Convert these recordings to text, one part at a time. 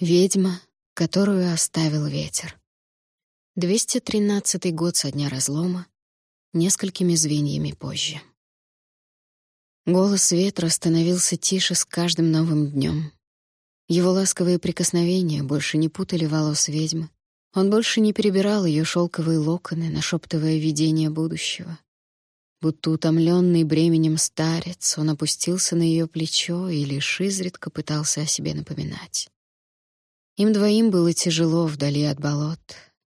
Ведьма, которую оставил ветер. 213 год со дня разлома, несколькими звеньями позже. Голос ветра становился тише с каждым новым днем. Его ласковые прикосновения больше не путали волос ведьмы. Он больше не перебирал ее шелковые локоны, нашептывая видение будущего. Будто утомленный бременем старец, он опустился на ее плечо и лишь изредка пытался о себе напоминать. Им двоим было тяжело вдали от болот,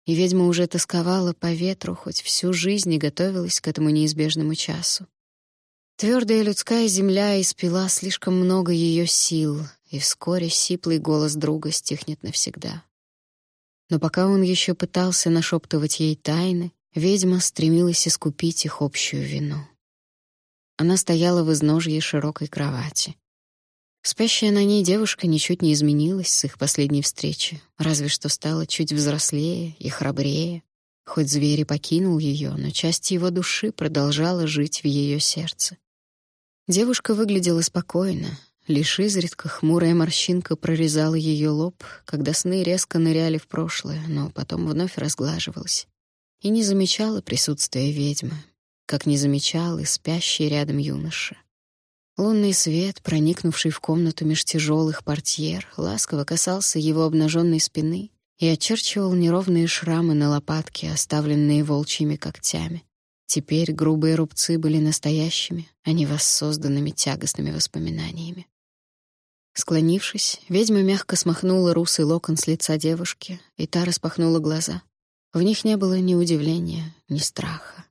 и ведьма уже тосковала по ветру, хоть всю жизнь и готовилась к этому неизбежному часу. Твердая людская земля испила слишком много ее сил, и вскоре сиплый голос друга стихнет навсегда. Но пока он еще пытался нашептывать ей тайны, Ведьма стремилась искупить их общую вину. Она стояла в изножье широкой кровати. Спящая на ней девушка ничуть не изменилась с их последней встречи, разве что стала чуть взрослее и храбрее. Хоть зверь и покинул ее, но часть его души продолжала жить в ее сердце. Девушка выглядела спокойно, лишь изредка хмурая морщинка прорезала ее лоб, когда сны резко ныряли в прошлое, но потом вновь разглаживалась и не замечала присутствия ведьмы, как не замечал и спящий рядом юноша. Лунный свет, проникнувший в комнату меж тяжелых портьер, ласково касался его обнаженной спины и очерчивал неровные шрамы на лопатке, оставленные волчьими когтями. Теперь грубые рубцы были настоящими, а не воссозданными тягостными воспоминаниями. Склонившись, ведьма мягко смахнула русый локон с лица девушки, и та распахнула глаза. В них не было ни удивления, ни страха.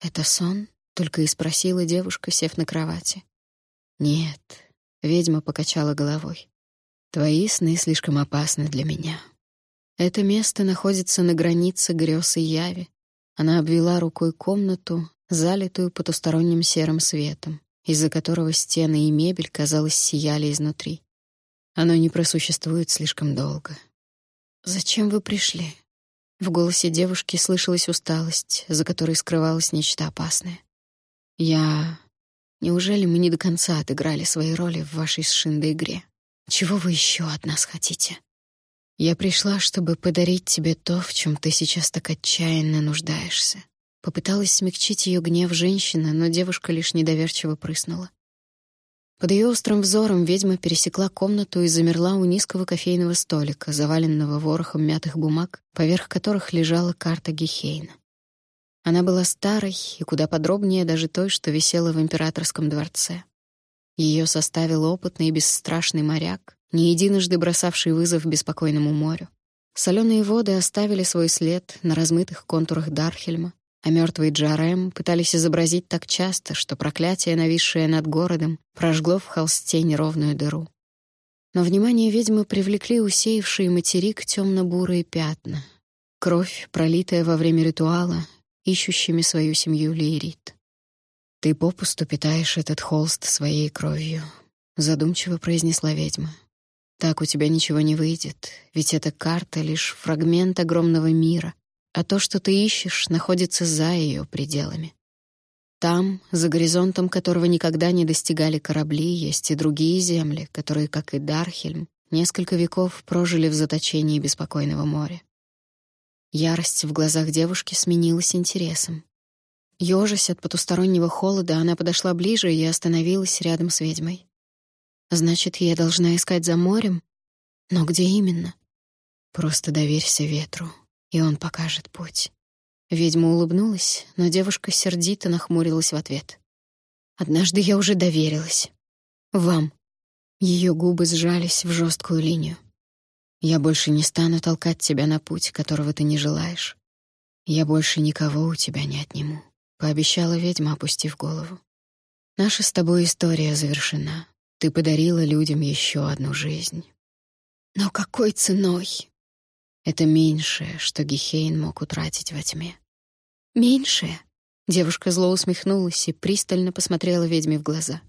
«Это сон?» — только и спросила девушка, сев на кровати. «Нет», — ведьма покачала головой. «Твои сны слишком опасны для меня. Это место находится на границе грез и яви». Она обвела рукой комнату, залитую потусторонним серым светом, из-за которого стены и мебель, казалось, сияли изнутри. Оно не просуществует слишком долго. «Зачем вы пришли?» В голосе девушки слышалась усталость, за которой скрывалось нечто опасное. «Я... Неужели мы не до конца отыграли свои роли в вашей с игре? Чего вы еще от нас хотите? Я пришла, чтобы подарить тебе то, в чем ты сейчас так отчаянно нуждаешься». Попыталась смягчить ее гнев женщина, но девушка лишь недоверчиво прыснула. Под ее острым взором ведьма пересекла комнату и замерла у низкого кофейного столика, заваленного ворохом мятых бумаг, поверх которых лежала карта Гехейна. Она была старой и куда подробнее даже той, что висела в императорском дворце. Ее составил опытный и бесстрашный моряк, не единожды бросавший вызов беспокойному морю. Соленые воды оставили свой след на размытых контурах Дархельма, а мертвый Джарем пытались изобразить так часто, что проклятие, нависшее над городом, прожгло в холсте неровную дыру. Но внимание ведьмы привлекли усеявшие материк темно-бурые пятна. Кровь, пролитая во время ритуала, ищущими свою семью Лиерит. «Ты попусту питаешь этот холст своей кровью», — задумчиво произнесла ведьма. «Так у тебя ничего не выйдет, ведь эта карта — лишь фрагмент огромного мира, а то, что ты ищешь, находится за ее пределами. Там, за горизонтом которого никогда не достигали корабли, есть и другие земли, которые, как и Дархельм, несколько веков прожили в заточении беспокойного моря. Ярость в глазах девушки сменилась интересом. Ёжась от потустороннего холода, она подошла ближе и остановилась рядом с ведьмой. «Значит, я должна искать за морем? Но где именно?» «Просто доверься ветру», и он покажет путь. Ведьма улыбнулась, но девушка сердито нахмурилась в ответ. Однажды я уже доверилась. Вам. Ее губы сжались в жесткую линию. Я больше не стану толкать тебя на путь, которого ты не желаешь. Я больше никого у тебя не отниму, пообещала ведьма, опустив голову. Наша с тобой история завершена. Ты подарила людям еще одну жизнь. Но какой ценой? Это меньшее, что Гихейн мог утратить во тьме. Меньшее? Девушка зло усмехнулась и пристально посмотрела ведьме в глаза.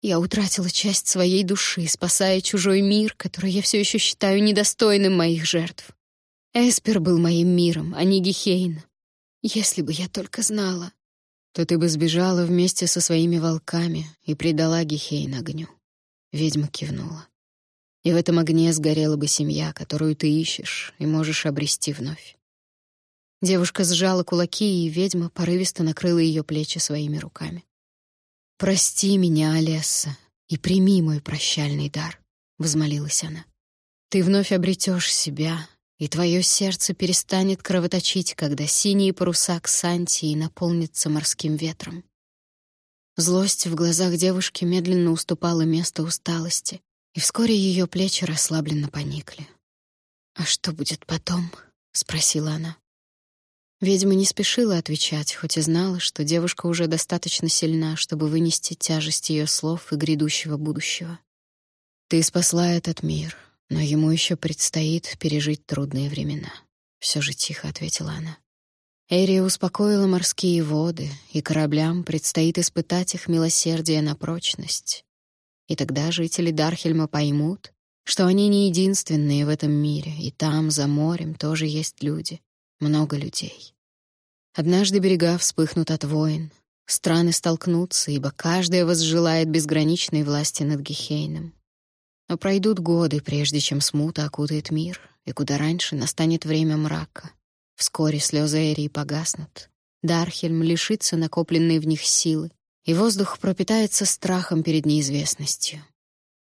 Я утратила часть своей души, спасая чужой мир, который я все еще считаю недостойным моих жертв. Эспер был моим миром, а не Гихейн. Если бы я только знала, то ты бы сбежала вместе со своими волками и предала Гихейн огню. Ведьма кивнула. и в этом огне сгорела бы семья, которую ты ищешь и можешь обрести вновь. Девушка сжала кулаки, и ведьма порывисто накрыла ее плечи своими руками. «Прости меня, Олесса, и прими мой прощальный дар», — возмолилась она. «Ты вновь обретешь себя, и твое сердце перестанет кровоточить, когда синие паруса Ксантии наполнятся морским ветром». Злость в глазах девушки медленно уступала место усталости, и вскоре ее плечи расслабленно поникли. «А что будет потом?» — спросила она. Ведьма не спешила отвечать, хоть и знала, что девушка уже достаточно сильна, чтобы вынести тяжесть ее слов и грядущего будущего. «Ты спасла этот мир, но ему еще предстоит пережить трудные времена», — все же тихо ответила она. Эрия успокоила морские воды, и кораблям предстоит испытать их милосердие на прочность. И тогда жители Дархельма поймут, что они не единственные в этом мире, и там, за морем, тоже есть люди много людей. Однажды берега вспыхнут от войн, страны столкнутся, ибо каждая возжелает безграничной власти над Гехейном. Но пройдут годы, прежде чем смута окутает мир, и куда раньше настанет время мрака. Вскоре слезы Эрии погаснут. Дархельм лишится накопленной в них силы, и воздух пропитается страхом перед неизвестностью.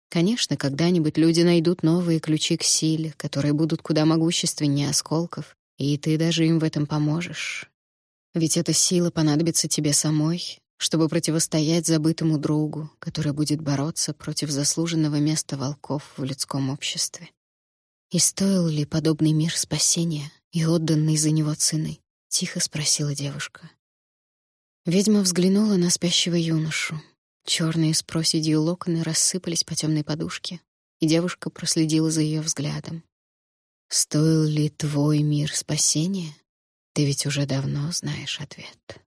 Конечно, когда-нибудь люди найдут новые ключи к силе, которые будут куда могущественнее осколков, и ты даже им в этом поможешь. Ведь эта сила понадобится тебе самой, чтобы противостоять забытому другу, который будет бороться против заслуженного места волков в людском обществе. И стоил ли подобный мир спасения и отданной за него цены? Тихо спросила девушка. Ведьма взглянула на спящего юношу. Черные с проседью локоны рассыпались по темной подушке, и девушка проследила за ее взглядом. Стоил ли твой мир спасения? Ты ведь уже давно знаешь ответ.